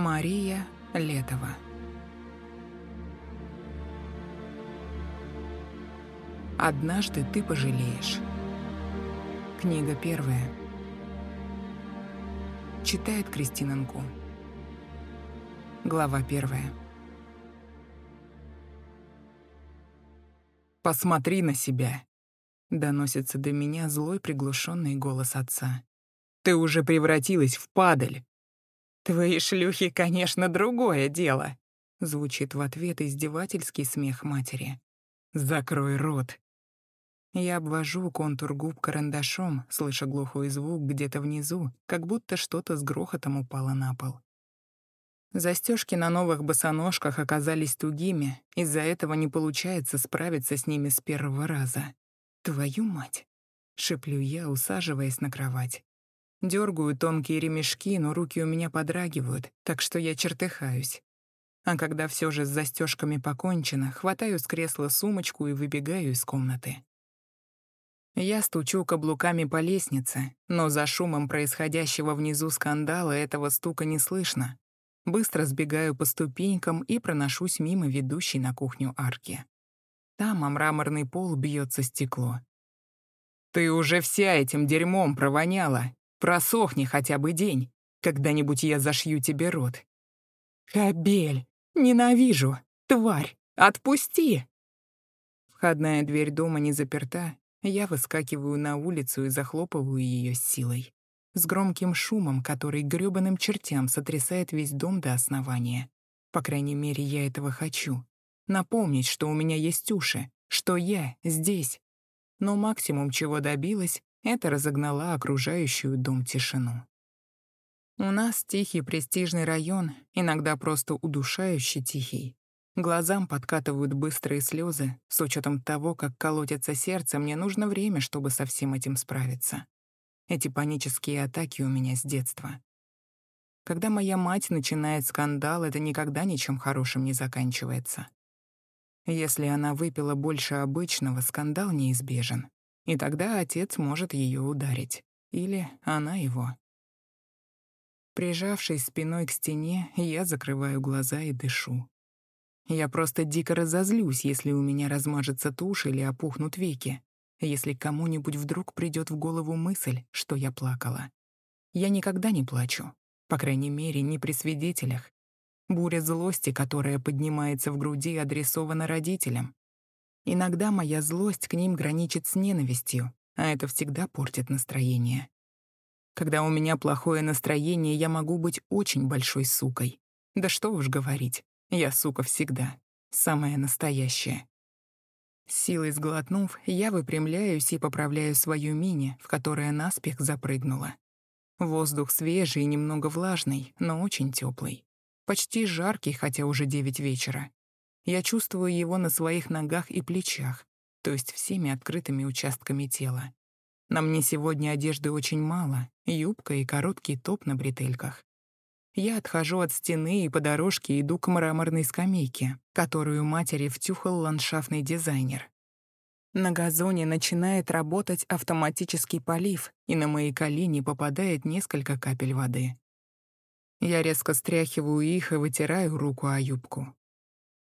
Мария Летова Однажды ты пожалеешь. Книга первая. Читает Кристина Нку. Глава первая. «Посмотри на себя!» — доносится до меня злой приглушенный голос отца. «Ты уже превратилась в падаль!» «Твои шлюхи, конечно, другое дело!» — звучит в ответ издевательский смех матери. «Закрой рот!» Я обвожу контур губ карандашом, слыша глухой звук где-то внизу, как будто что-то с грохотом упало на пол. Застежки на новых босоножках оказались тугими, из-за этого не получается справиться с ними с первого раза. «Твою мать!» — шеплю я, усаживаясь на кровать. Дергаю тонкие ремешки, но руки у меня подрагивают, так что я чертыхаюсь. А когда все же с застежками покончено, хватаю с кресла сумочку и выбегаю из комнаты. Я стучу каблуками по лестнице, но за шумом происходящего внизу скандала этого стука не слышно. Быстро сбегаю по ступенькам и проношусь мимо ведущей на кухню арки. Там о мраморный пол бьется стекло. «Ты уже вся этим дерьмом провоняла. Просохни хотя бы день. Когда-нибудь я зашью тебе рот». «Кобель! Ненавижу! Тварь! Отпусти!» Входная дверь дома не заперта, я выскакиваю на улицу и захлопываю ее силой. С громким шумом, который грёбаным чертям сотрясает весь дом до основания. По крайней мере, я этого хочу. Напомнить, что у меня есть уши, что я здесь. Но максимум, чего добилась, это разогнала окружающую дом тишину. У нас тихий престижный район, иногда просто удушающе тихий. Глазам подкатывают быстрые слезы. С учетом того, как колотится сердце, мне нужно время, чтобы со всем этим справиться. Эти панические атаки у меня с детства. Когда моя мать начинает скандал, это никогда ничем хорошим не заканчивается. Если она выпила больше обычного, скандал неизбежен. И тогда отец может ее ударить. Или она его. Прижавшись спиной к стене, я закрываю глаза и дышу. Я просто дико разозлюсь, если у меня размажется тушь или опухнут веки, если кому-нибудь вдруг придет в голову мысль, что я плакала. Я никогда не плачу, по крайней мере, не при свидетелях. Буря злости, которая поднимается в груди, адресована родителям. Иногда моя злость к ним граничит с ненавистью, а это всегда портит настроение. Когда у меня плохое настроение, я могу быть очень большой сукой. Да что уж говорить. Я сука всегда. Самая настоящая. Силой сглотнув, я выпрямляюсь и поправляю свою мини, в которой наспех запрыгнула. Воздух свежий и немного влажный, но очень теплый. Почти жаркий, хотя уже девять вечера. Я чувствую его на своих ногах и плечах, то есть всеми открытыми участками тела. На мне сегодня одежды очень мало, юбка и короткий топ на бретельках. Я отхожу от стены и по дорожке иду к мраморной скамейке, которую матери втюхал ландшафтный дизайнер. На газоне начинает работать автоматический полив, и на мои колени попадает несколько капель воды. Я резко стряхиваю их и вытираю руку о юбку.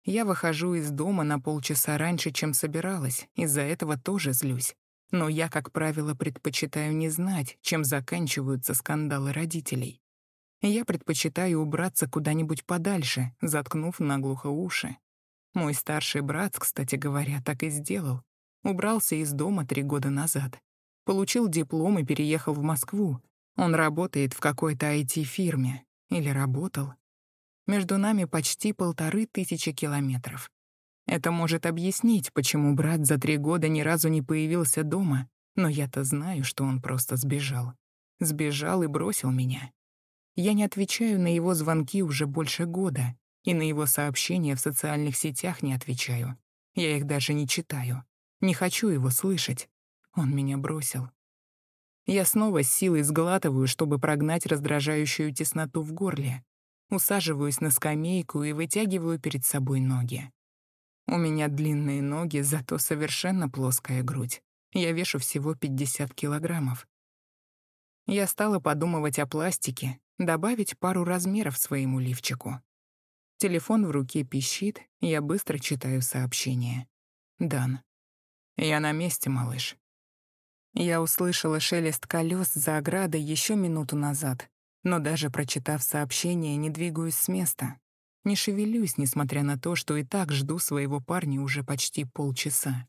Я выхожу из дома на полчаса раньше, чем собиралась, из-за этого тоже злюсь. Но я, как правило, предпочитаю не знать, чем заканчиваются скандалы родителей. Я предпочитаю убраться куда-нибудь подальше, заткнув наглухо уши. Мой старший брат, кстати говоря, так и сделал. Убрался из дома три года назад. Получил диплом и переехал в Москву. Он работает в какой-то IT-фирме. Или работал. Между нами почти полторы тысячи километров. Это может объяснить, почему брат за три года ни разу не появился дома, но я-то знаю, что он просто сбежал. Сбежал и бросил меня. Я не отвечаю на его звонки уже больше года, и на его сообщения в социальных сетях не отвечаю. Я их даже не читаю. Не хочу его слышать. Он меня бросил. Я снова с силой сглатываю, чтобы прогнать раздражающую тесноту в горле. Усаживаюсь на скамейку и вытягиваю перед собой ноги. У меня длинные ноги, зато совершенно плоская грудь. Я вешу всего 50 килограммов. Я стала подумывать о пластике, Добавить пару размеров своему лифчику. Телефон в руке пищит, я быстро читаю сообщение. Дан. Я на месте, малыш. Я услышала шелест колес за оградой еще минуту назад, но даже прочитав сообщение, не двигаюсь с места. Не шевелюсь, несмотря на то, что и так жду своего парня уже почти полчаса.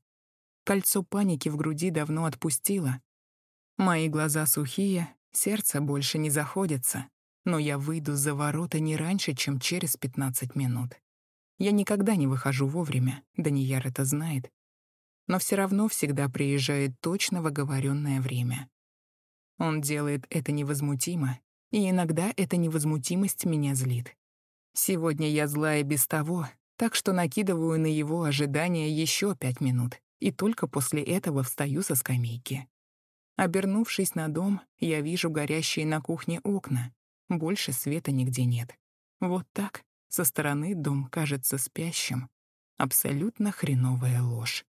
Кольцо паники в груди давно отпустило. Мои глаза сухие, сердце больше не заходится, но я выйду за ворота не раньше, чем через 15 минут. Я никогда не выхожу вовремя, Данияр это знает. Но все равно всегда приезжает точно в оговоренное время. Он делает это невозмутимо, и иногда эта невозмутимость меня злит. Сегодня я злая без того, так что накидываю на его ожидания еще пять минут, и только после этого встаю со скамейки. Обернувшись на дом, я вижу горящие на кухне окна. Больше света нигде нет. Вот так, со стороны дом кажется спящим. Абсолютно хреновая ложь.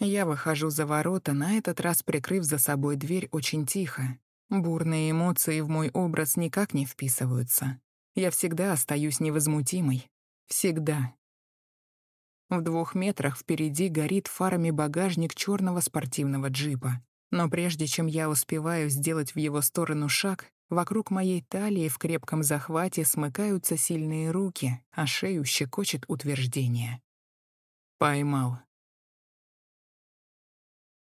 Я выхожу за ворота, на этот раз прикрыв за собой дверь очень тихо. Бурные эмоции в мой образ никак не вписываются. Я всегда остаюсь невозмутимой. Всегда. В двух метрах впереди горит фарами багажник черного спортивного джипа. Но прежде чем я успеваю сделать в его сторону шаг, вокруг моей талии в крепком захвате смыкаются сильные руки, а шею щекочет утверждение. Поймал.